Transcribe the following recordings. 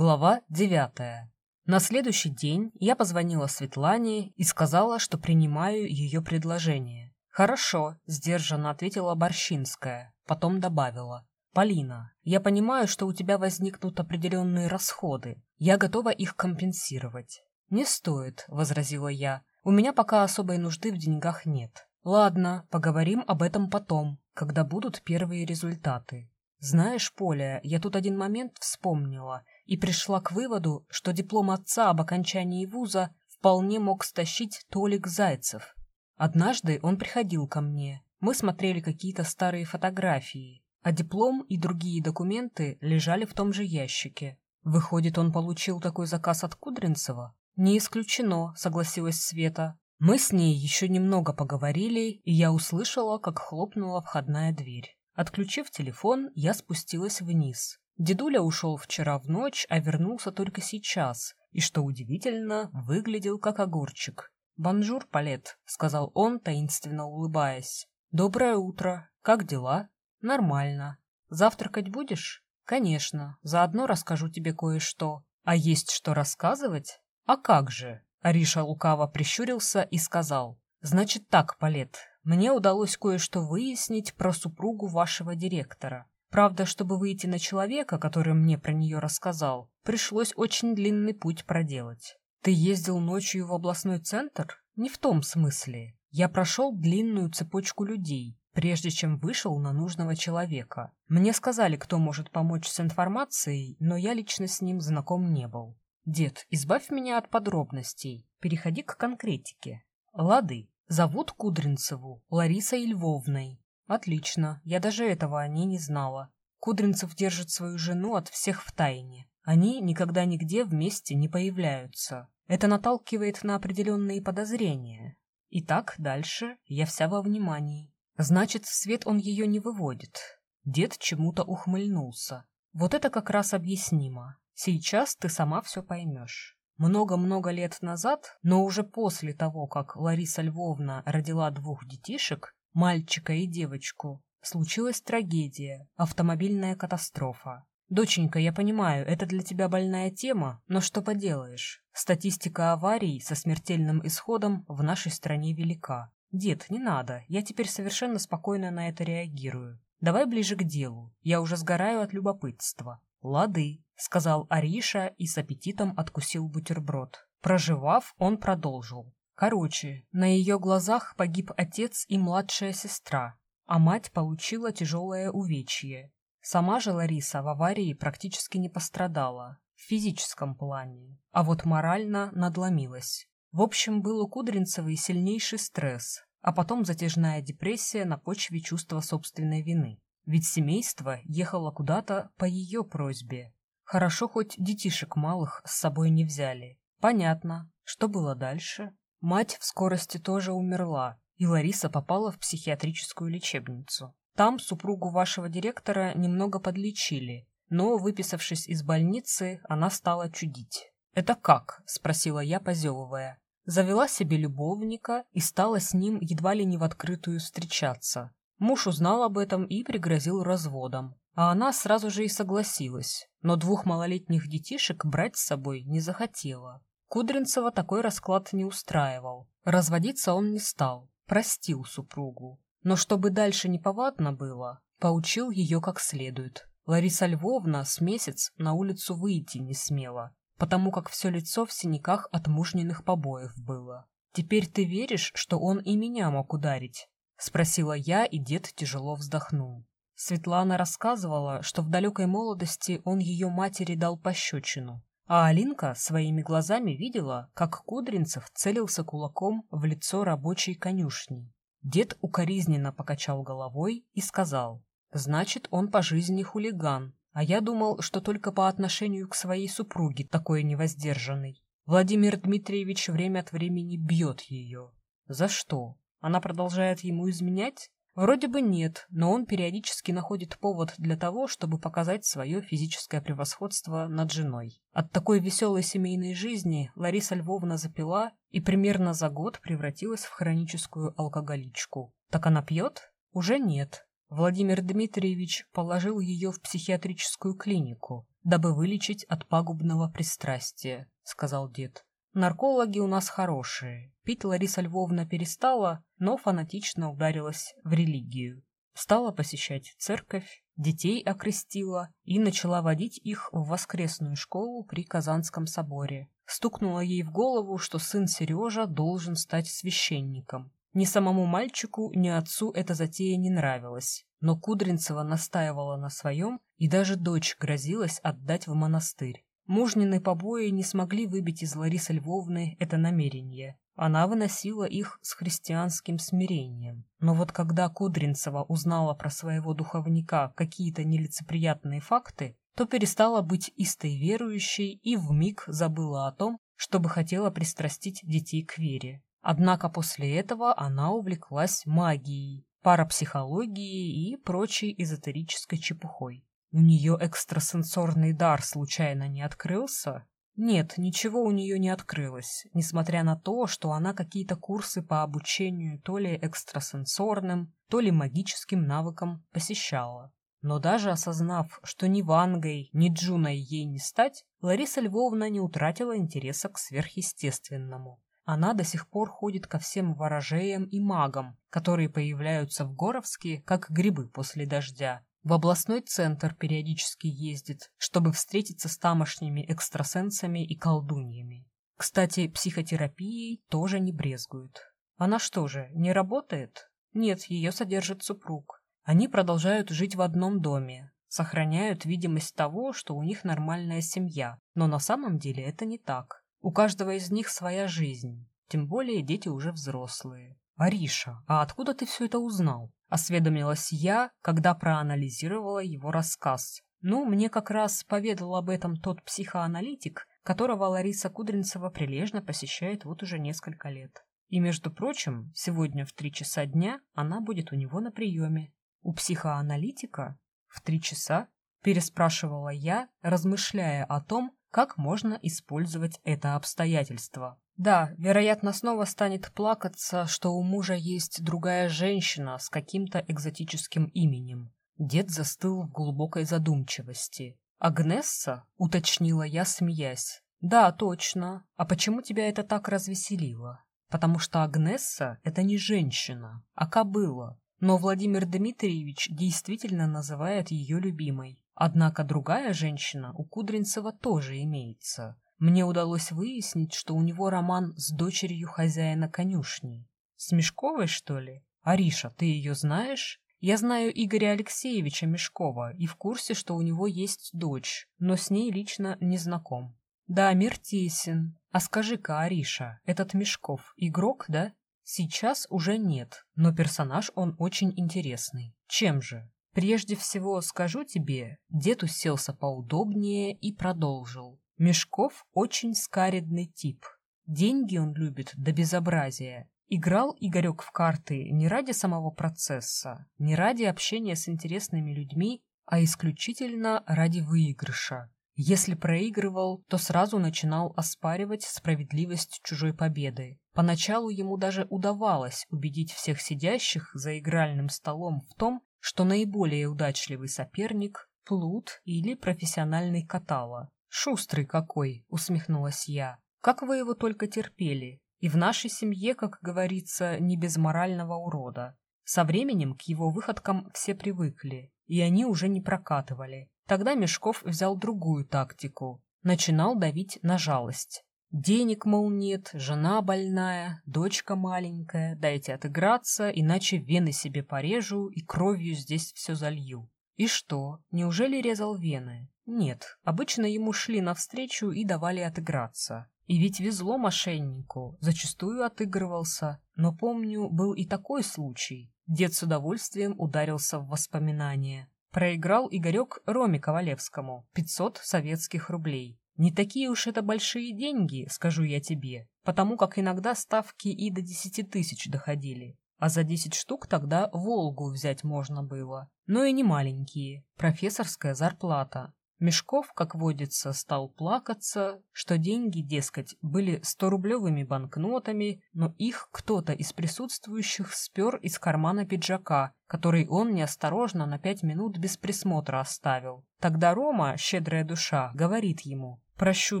Глава девятая. На следующий день я позвонила Светлане и сказала, что принимаю ее предложение. «Хорошо», — сдержанно ответила Борщинская, потом добавила. «Полина, я понимаю, что у тебя возникнут определенные расходы. Я готова их компенсировать». «Не стоит», — возразила я. «У меня пока особой нужды в деньгах нет». «Ладно, поговорим об этом потом, когда будут первые результаты». «Знаешь, Поля, я тут один момент вспомнила и пришла к выводу, что диплом отца об окончании вуза вполне мог стащить Толик Зайцев. Однажды он приходил ко мне, мы смотрели какие-то старые фотографии, а диплом и другие документы лежали в том же ящике. Выходит, он получил такой заказ от Кудринцева? Не исключено, согласилась Света. Мы с ней еще немного поговорили, и я услышала, как хлопнула входная дверь. Отключив телефон, я спустилась вниз. Дедуля ушел вчера в ночь, а вернулся только сейчас, и, что удивительно, выглядел как огурчик. «Бонжур, Полетт», — сказал он, таинственно улыбаясь. «Доброе утро. Как дела?» «Нормально. Завтракать будешь?» «Конечно. Заодно расскажу тебе кое-что. А есть что рассказывать?» «А как же?» Ариша лукаво прищурился и сказал. «Значит так, Палет, мне удалось кое-что выяснить про супругу вашего директора. Правда, чтобы выйти на человека, который мне про нее рассказал, пришлось очень длинный путь проделать. Ты ездил ночью в областной центр? Не в том смысле. Я прошел длинную цепочку людей, прежде чем вышел на нужного человека. Мне сказали, кто может помочь с информацией, но я лично с ним знаком не был. Дед, избавь меня от подробностей. Переходи к конкретике. Лады. Зовут Кудринцеву Ларисой Львовной. Отлично, я даже этого о ней не знала. Кудринцев держит свою жену от всех в тайне. Они никогда нигде вместе не появляются. Это наталкивает на определенные подозрения. Итак, дальше я вся во внимании. Значит, в свет он ее не выводит. Дед чему-то ухмыльнулся. Вот это как раз объяснимо. Сейчас ты сама все поймешь. Много-много лет назад, но уже после того, как Лариса Львовна родила двух детишек, мальчика и девочку, случилась трагедия, автомобильная катастрофа. Доченька, я понимаю, это для тебя больная тема, но что поделаешь? Статистика аварий со смертельным исходом в нашей стране велика. Дед, не надо, я теперь совершенно спокойно на это реагирую. Давай ближе к делу, я уже сгораю от любопытства. Лады, сказал Ариша и с аппетитом откусил бутерброд. Проживав, он продолжил. Короче, на ее глазах погиб отец и младшая сестра, а мать получила тяжелое увечье. Сама же Лариса в аварии практически не пострадала, в физическом плане, а вот морально надломилась. В общем, был у Кудринцевой сильнейший стресс, а потом затяжная депрессия на почве чувства собственной вины. Ведь семейство ехало куда-то по ее просьбе. Хорошо, хоть детишек малых с собой не взяли. Понятно. Что было дальше? Мать в скорости тоже умерла, и Лариса попала в психиатрическую лечебницу. Там супругу вашего директора немного подлечили, но, выписавшись из больницы, она стала чудить. «Это как?» – спросила я, позевывая. Завела себе любовника и стала с ним едва ли не в открытую встречаться. Муж узнал об этом и пригрозил разводом. А она сразу же и согласилась, но двух малолетних детишек брать с собой не захотела. Кудринцева такой расклад не устраивал. Разводиться он не стал, простил супругу. Но чтобы дальше не повадно было, поучил ее как следует. Лариса Львовна с месяц на улицу выйти не смела, потому как все лицо в синяках от мужниных побоев было. «Теперь ты веришь, что он и меня мог ударить?» — спросила я, и дед тяжело вздохнул. Светлана рассказывала, что в далекой молодости он ее матери дал пощечину, а Алинка своими глазами видела, как Кудринцев целился кулаком в лицо рабочей конюшни. Дед укоризненно покачал головой и сказал, «Значит, он по жизни хулиган, а я думал, что только по отношению к своей супруге такой невоздержанный. Владимир Дмитриевич время от времени бьет ее. За что? Она продолжает ему изменять? Вроде бы нет, но он периодически находит повод для того, чтобы показать свое физическое превосходство над женой. От такой веселой семейной жизни Лариса Львовна запила и примерно за год превратилась в хроническую алкоголичку. Так она пьет? Уже нет. Владимир Дмитриевич положил ее в психиатрическую клинику. дабы вылечить от пагубного пристрастия», — сказал дед. «Наркологи у нас хорошие. Пить Лариса Львовна перестала, но фанатично ударилась в религию. Стала посещать церковь, детей окрестила и начала водить их в воскресную школу при Казанском соборе. Стукнуло ей в голову, что сын Сережа должен стать священником. Ни самому мальчику, ни отцу эта затея не нравилась, но Кудринцева настаивала на своем, и даже дочь грозилась отдать в монастырь. Мужнины побои не смогли выбить из Ларисы Львовны это намерение. Она выносила их с христианским смирением. Но вот когда Кудринцева узнала про своего духовника какие-то нелицеприятные факты, то перестала быть истой верующей и вмиг забыла о том, чтобы хотела пристрастить детей к вере. Однако после этого она увлеклась магией, парапсихологией и прочей эзотерической чепухой. У нее экстрасенсорный дар случайно не открылся? Нет, ничего у нее не открылось, несмотря на то, что она какие-то курсы по обучению то ли экстрасенсорным, то ли магическим навыкам посещала. Но даже осознав, что ни Вангой, ни Джуной ей не стать, Лариса Львовна не утратила интереса к сверхъестественному. Она до сих пор ходит ко всем ворожеям и магам, которые появляются в Горовске, как грибы после дождя. В областной центр периодически ездит, чтобы встретиться с тамошними экстрасенсами и колдуньями. Кстати, психотерапией тоже не брезгуют. Она что же, не работает? Нет, ее содержит супруг. Они продолжают жить в одном доме, сохраняют видимость того, что у них нормальная семья, но на самом деле это не так. У каждого из них своя жизнь, тем более дети уже взрослые. «Ариша, а откуда ты все это узнал?» — осведомилась я, когда проанализировала его рассказ. Ну, мне как раз поведал об этом тот психоаналитик, которого Лариса Кудринцева прилежно посещает вот уже несколько лет. И, между прочим, сегодня в три часа дня она будет у него на приеме. У психоаналитика? В три часа? Переспрашивала я, размышляя о том, как можно использовать это обстоятельство. Да, вероятно, снова станет плакаться, что у мужа есть другая женщина с каким-то экзотическим именем. Дед застыл в глубокой задумчивости. «Агнесса?» — уточнила я, смеясь. «Да, точно. А почему тебя это так развеселило?» «Потому что Агнесса — это не женщина, а кобыла. Но Владимир Дмитриевич действительно называет ее любимой. Однако другая женщина у Кудринцева тоже имеется. Мне удалось выяснить, что у него роман с дочерью хозяина конюшни. С Мешковой, что ли? Ариша, ты ее знаешь? Я знаю Игоря Алексеевича Мешкова и в курсе, что у него есть дочь, но с ней лично не знаком. Да, мир тесен. А скажи-ка, Ариша, этот Мешков игрок, да? Сейчас уже нет, но персонаж он очень интересный. Чем же? Прежде всего скажу тебе, дед уселся поудобнее и продолжил. Мешков очень скаредный тип. Деньги он любит до безобразия. Играл Игорек в карты не ради самого процесса, не ради общения с интересными людьми, а исключительно ради выигрыша. Если проигрывал, то сразу начинал оспаривать справедливость чужой победы. Поначалу ему даже удавалось убедить всех сидящих за игральным столом в том, что наиболее удачливый соперник – плут или профессиональный катала. «Шустрый какой!» – усмехнулась я. «Как вы его только терпели! И в нашей семье, как говорится, не без морального урода. Со временем к его выходкам все привыкли, и они уже не прокатывали. Тогда Мешков взял другую тактику. Начинал давить на жалость. Денег, мол, нет, жена больная, дочка маленькая, дайте отыграться, иначе вены себе порежу и кровью здесь все залью. И что, неужели резал вены? Нет, обычно ему шли навстречу и давали отыграться. И ведь везло мошеннику, зачастую отыгрывался. Но помню, был и такой случай. Дед с удовольствием ударился в воспоминания. Проиграл Игорек Роме Ковалевскому 500 советских рублей. Не такие уж это большие деньги, скажу я тебе, потому как иногда ставки и до десяти тысяч доходили. А за десять штук тогда «Волгу» взять можно было. Но и не маленькие. Профессорская зарплата. Мешков, как водится, стал плакаться, что деньги, дескать, были сторублевыми банкнотами, но их кто-то из присутствующих спер из кармана пиджака, который он неосторожно на пять минут без присмотра оставил. Тогда Рома, щедрая душа, говорит ему «Прощу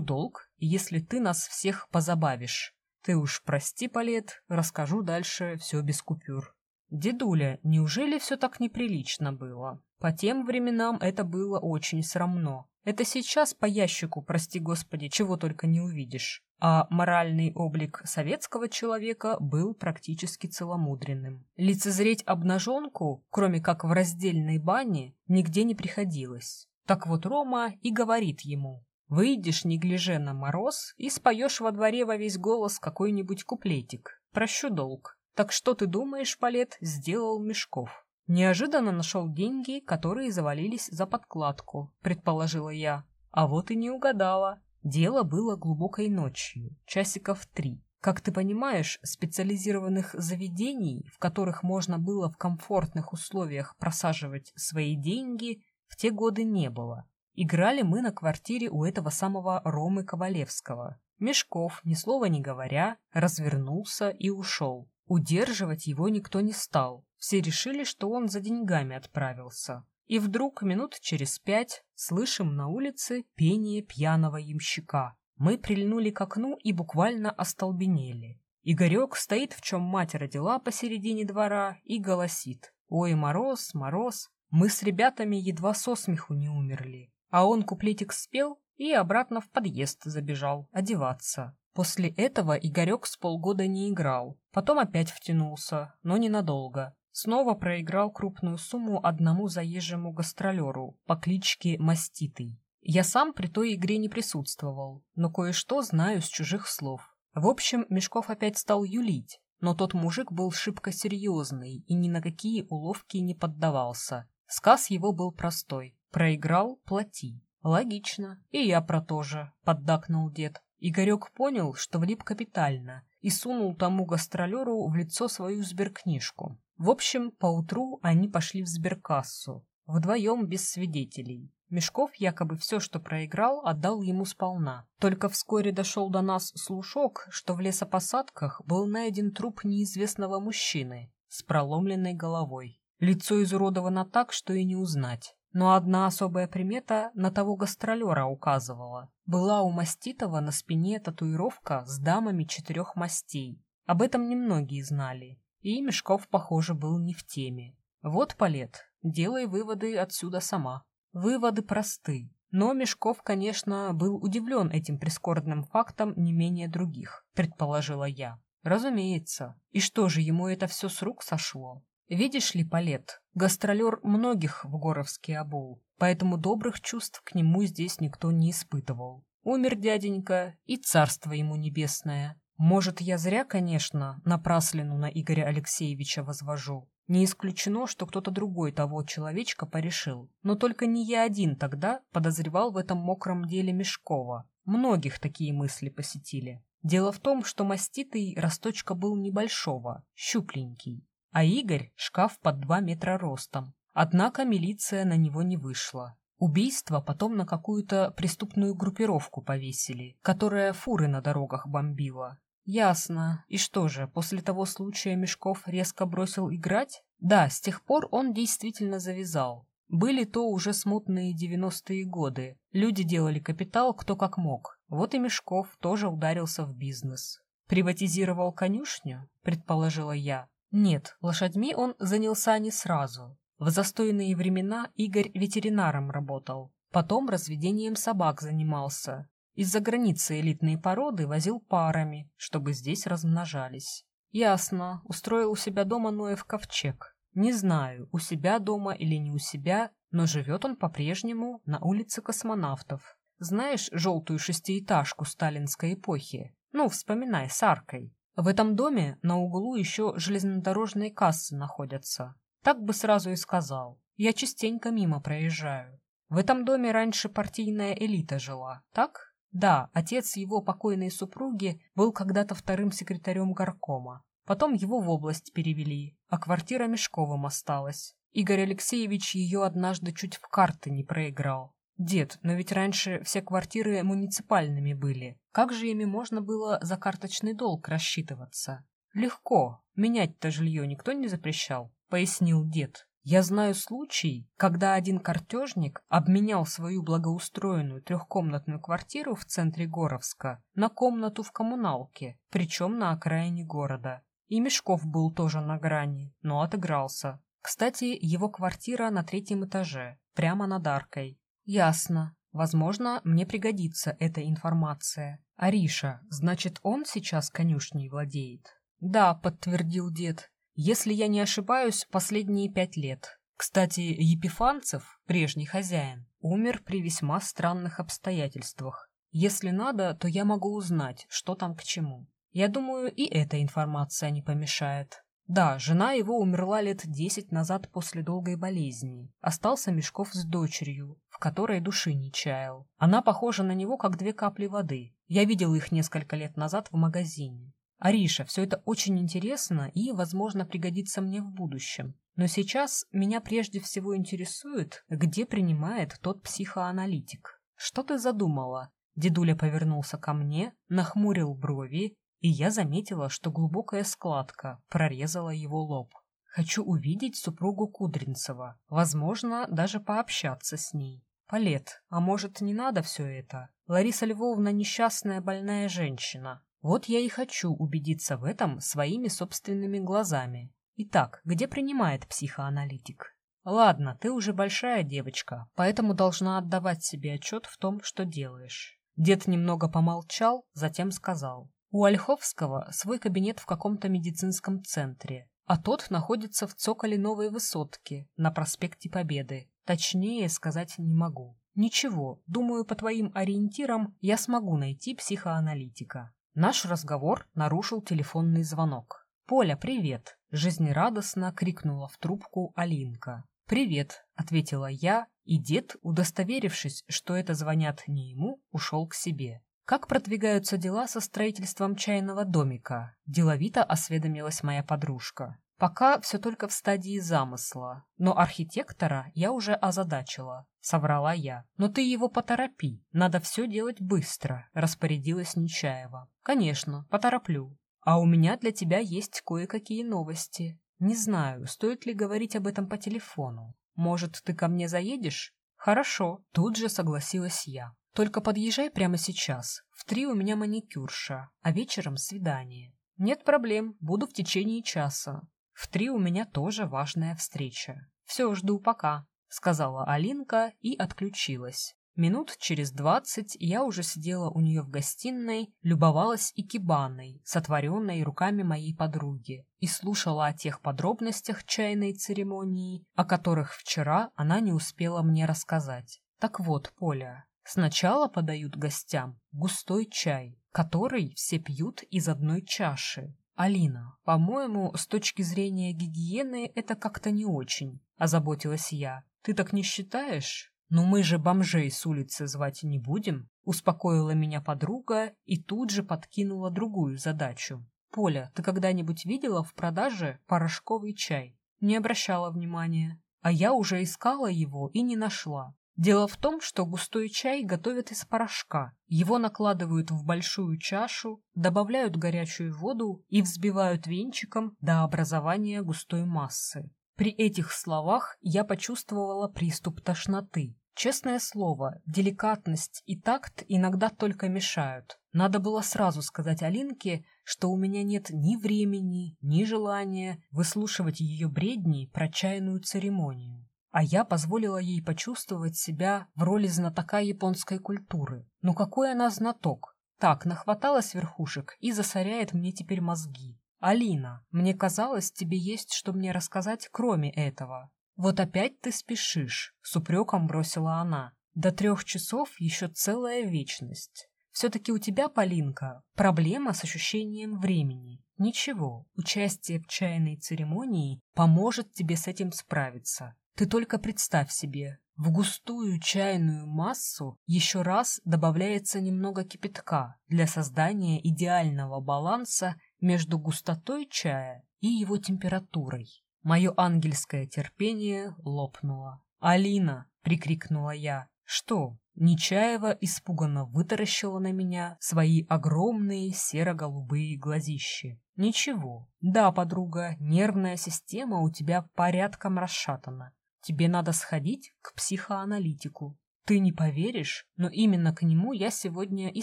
долг, если ты нас всех позабавишь. Ты уж прости, Палет, расскажу дальше все без купюр». Дедуля, неужели все так неприлично было? По тем временам это было очень срамно. Это сейчас по ящику, прости господи, чего только не увидишь. А моральный облик советского человека был практически целомудренным. Лицезреть обнаженку, кроме как в раздельной бане, нигде не приходилось. Так вот Рома и говорит ему, Выйдешь, не гляже на мороз, и споешь во дворе во весь голос какой-нибудь куплетик. Прощу долг. Так что ты думаешь, Палет, сделал Мешков? Неожиданно нашел деньги, которые завалились за подкладку, предположила я. А вот и не угадала. Дело было глубокой ночью, часиков три. Как ты понимаешь, специализированных заведений, в которых можно было в комфортных условиях просаживать свои деньги, в те годы не было. Играли мы на квартире у этого самого Ромы Ковалевского. Мешков, ни слова не говоря, развернулся и ушел. Удерживать его никто не стал. Все решили, что он за деньгами отправился. И вдруг, минут через пять, слышим на улице пение пьяного ямщика. Мы прильнули к окну и буквально остолбенели. Игорек стоит, в чем мать родила посередине двора, и голосит. «Ой, мороз, мороз!» Мы с ребятами едва со смеху не умерли. А он куплетик спел и обратно в подъезд забежал одеваться. После этого Игорек с полгода не играл, потом опять втянулся, но ненадолго. Снова проиграл крупную сумму одному заезжему гастролеру по кличке Маститый. Я сам при той игре не присутствовал, но кое-что знаю с чужих слов. В общем, Мешков опять стал юлить, но тот мужик был шибко серьезный и ни на какие уловки не поддавался. Сказ его был простой. Проиграл — плати. Логично. И я про то же, поддакнул дед. Игорек понял, что влип капитально, и сунул тому гастролеру в лицо свою сберкнижку. В общем, поутру они пошли в сберкассу, вдвоем без свидетелей. Мешков якобы все, что проиграл, отдал ему сполна. Только вскоре дошел до нас слушок, что в лесопосадках был найден труп неизвестного мужчины с проломленной головой. Лицо изуродовано так, что и не узнать. Но одна особая примета на того гастролера указывала. Была у Маститова на спине татуировка с дамами четырех мастей. Об этом немногие знали. И Мешков, похоже, был не в теме. Вот, Палет, делай выводы отсюда сама. Выводы просты. Но Мешков, конечно, был удивлен этим прискорбным фактом не менее других, предположила я. Разумеется. И что же, ему это все с рук сошло? Видишь ли, Палет, гастролер многих в Горовске обул, поэтому добрых чувств к нему здесь никто не испытывал. Умер дяденька, и царство ему небесное. Может, я зря, конечно, напраслину на Игоря Алексеевича возвожу. Не исключено, что кто-то другой того человечка порешил. Но только не я один тогда подозревал в этом мокром деле Мешкова. Многих такие мысли посетили. Дело в том, что маститый росточка был небольшого, щупленький, а Игорь — шкаф под два метра ростом. Однако милиция на него не вышла. Убийство потом на какую-то преступную группировку повесили, которая фуры на дорогах бомбила. Ясно. И что же, после того случая Мешков резко бросил играть? Да, с тех пор он действительно завязал. Были то уже смутные девяностые годы. Люди делали капитал кто как мог. Вот и Мешков тоже ударился в бизнес. Приватизировал конюшню, предположила я. Нет, лошадьми он занялся не сразу. В застойные времена Игорь ветеринаром работал, потом разведением собак занимался. Из-за границы элитные породы возил парами, чтобы здесь размножались. Ясно, устроил у себя дома Ноев ковчег. Не знаю, у себя дома или не у себя, но живет он по-прежнему на улице космонавтов. Знаешь желтую шестиэтажку сталинской эпохи? Ну, вспоминай, с аркой. В этом доме на углу еще железнодорожные кассы находятся. Так бы сразу и сказал. Я частенько мимо проезжаю. В этом доме раньше партийная элита жила, так? Да, отец его покойной супруги был когда-то вторым секретарем горкома. Потом его в область перевели, а квартира Мешковым осталась. Игорь Алексеевич ее однажды чуть в карты не проиграл. Дед, но ведь раньше все квартиры муниципальными были. Как же ими можно было за карточный долг рассчитываться? Легко. Менять-то жилье никто не запрещал, пояснил дед. Я знаю случай, когда один картежник обменял свою благоустроенную трехкомнатную квартиру в центре Горовска на комнату в коммуналке, причем на окраине города. И Мешков был тоже на грани, но отыгрался. Кстати, его квартира на третьем этаже, прямо над аркой. Ясно. Возможно, мне пригодится эта информация. Ариша, значит, он сейчас конюшней владеет? Да, подтвердил дед. Если я не ошибаюсь, последние пять лет. Кстати, Епифанцев, прежний хозяин, умер при весьма странных обстоятельствах. Если надо, то я могу узнать, что там к чему. Я думаю, и эта информация не помешает. Да, жена его умерла лет десять назад после долгой болезни. Остался Мешков с дочерью, в которой души не чаял. Она похожа на него, как две капли воды. Я видел их несколько лет назад в магазине. Ариша, все это очень интересно и, возможно, пригодится мне в будущем. Но сейчас меня прежде всего интересует, где принимает тот психоаналитик. Что ты задумала? Дедуля повернулся ко мне, нахмурил брови, и я заметила, что глубокая складка прорезала его лоб. Хочу увидеть супругу Кудринцева, возможно, даже пообщаться с ней. Палет, а может, не надо все это? Лариса Львовна несчастная больная женщина, вот я и хочу убедиться в этом своими собственными глазами. Итак, где принимает психоаналитик? Ладно, ты уже большая девочка, поэтому должна отдавать себе отчет в том, что делаешь. Дед немного помолчал, затем сказал. У Ольховского свой кабинет в каком-то медицинском центре, а тот находится в цоколе новой высотки на проспекте Победы. Точнее сказать не могу. Ничего, думаю, по твоим ориентирам я смогу найти психоаналитика. Наш разговор нарушил телефонный звонок. «Поля, привет!» – жизнерадостно крикнула в трубку Алинка. «Привет!» – ответила я, и дед, удостоверившись, что это звонят не ему, ушел к себе. «Как продвигаются дела со строительством чайного домика?» – деловито осведомилась моя подружка. «Пока все только в стадии замысла, но архитектора я уже озадачила», — соврала я. «Но ты его поторопи, надо все делать быстро», — распорядилась Нечаева. «Конечно, потороплю. А у меня для тебя есть кое-какие новости. Не знаю, стоит ли говорить об этом по телефону. Может, ты ко мне заедешь?» «Хорошо», — тут же согласилась я. «Только подъезжай прямо сейчас. В три у меня маникюрша, а вечером свидание». «Нет проблем, буду в течение часа. В три у меня тоже важная встреча. Все, жду пока», — сказала Алинка и отключилась. Минут через двадцать я уже сидела у нее в гостиной, любовалась икебаной, сотворенной руками моей подруги, и слушала о тех подробностях чайной церемонии, о которых вчера она не успела мне рассказать. Так вот, Поля, сначала подают гостям густой чай, который все пьют из одной чаши, «Алина, по-моему, с точки зрения гигиены это как-то не очень», — озаботилась я. «Ты так не считаешь?» «Ну мы же бомжей с улицы звать не будем», — успокоила меня подруга и тут же подкинула другую задачу. «Поля, ты когда-нибудь видела в продаже порошковый чай?» Не обращала внимания. А я уже искала его и не нашла. Дело в том, что густой чай готовят из порошка. Его накладывают в большую чашу, добавляют горячую воду и взбивают венчиком до образования густой массы. При этих словах я почувствовала приступ тошноты. Честное слово, деликатность и такт иногда только мешают. Надо было сразу сказать Алинке, что у меня нет ни времени, ни желания выслушивать ее бредни про чайную церемонию а я позволила ей почувствовать себя в роли знатока японской культуры. Ну какой она знаток? Так, нахваталась верхушек и засоряет мне теперь мозги. Алина, мне казалось, тебе есть что мне рассказать, кроме этого. Вот опять ты спешишь, с упреком бросила она. До трех часов еще целая вечность. Все-таки у тебя, Полинка, проблема с ощущением времени. Ничего, участие в чайной церемонии поможет тебе с этим справиться. Ты только представь себе, в густую чайную массу еще раз добавляется немного кипятка для создания идеального баланса между густотой чая и его температурой. Мое ангельское терпение лопнуло. «Алина!» — прикрикнула я. Что? Нечаева испуганно вытаращила на меня свои огромные серо-голубые глазищи. Ничего. Да, подруга, нервная система у тебя порядком расшатана. Тебе надо сходить к психоаналитику. Ты не поверишь, но именно к нему я сегодня и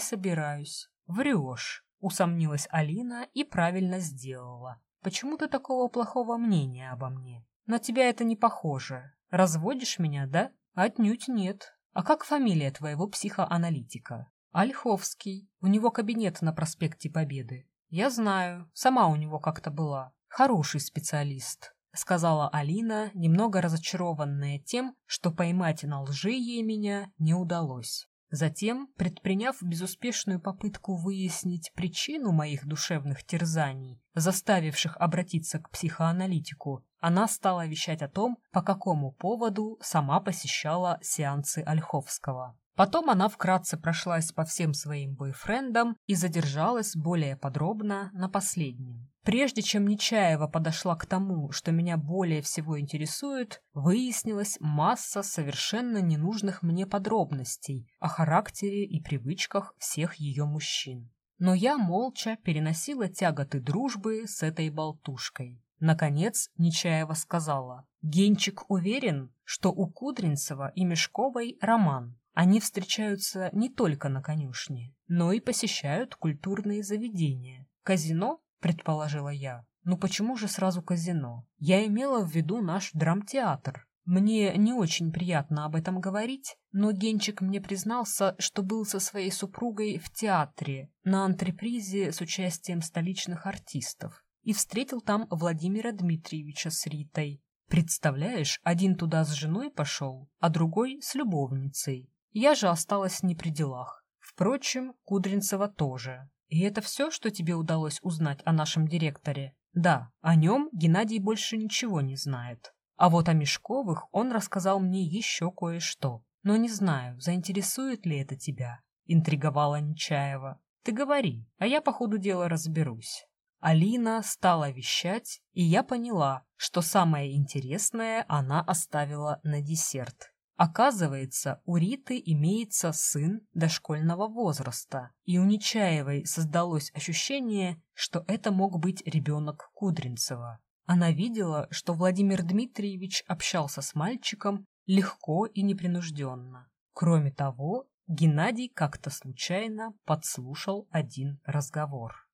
собираюсь. Врешь, усомнилась Алина и правильно сделала. Почему ты такого плохого мнения обо мне? На тебя это не похоже. Разводишь меня, да? Отнюдь нет. А как фамилия твоего психоаналитика? Ольховский. У него кабинет на проспекте Победы. Я знаю, сама у него как-то была. Хороший специалист, сказала Алина, немного разочарованная тем, что поймать на лжи ей меня не удалось. Затем, предприняв безуспешную попытку выяснить причину моих душевных терзаний, заставивших обратиться к психоаналитику, она стала вещать о том, по какому поводу сама посещала сеансы Ольховского. Потом она вкратце прошлась по всем своим бойфрендам и задержалась более подробно на последнем. Прежде чем Нечаева подошла к тому, что меня более всего интересует, выяснилась масса совершенно ненужных мне подробностей о характере и привычках всех ее мужчин. Но я молча переносила тяготы дружбы с этой болтушкой. Наконец Нечаева сказала, «Генчик уверен, что у Кудринцева и Мешковой роман, они встречаются не только на конюшне, но и посещают культурные заведения. Казино, предположила я. Ну почему же сразу казино? Я имела в виду наш драмтеатр. Мне не очень приятно об этом говорить, но Генчик мне признался, что был со своей супругой в театре на антрепризе с участием столичных артистов и встретил там Владимира Дмитриевича с Ритой. Представляешь, один туда с женой пошел, а другой с любовницей. Я же осталась не при делах. Впрочем, Кудринцева тоже. И это все, что тебе удалось узнать о нашем директоре? Да, о нем Геннадий больше ничего не знает. А вот о Мешковых он рассказал мне еще кое-что. Но не знаю, заинтересует ли это тебя, интриговала Нечаева. Ты говори, а я по ходу дела разберусь. Алина стала вещать, и я поняла, что самое интересное она оставила на десерт. Оказывается, у Риты имеется сын дошкольного возраста, и у Нечаевой создалось ощущение, что это мог быть ребенок Кудринцева. Она видела, что Владимир Дмитриевич общался с мальчиком легко и непринужденно. Кроме того, Геннадий как-то случайно подслушал один разговор.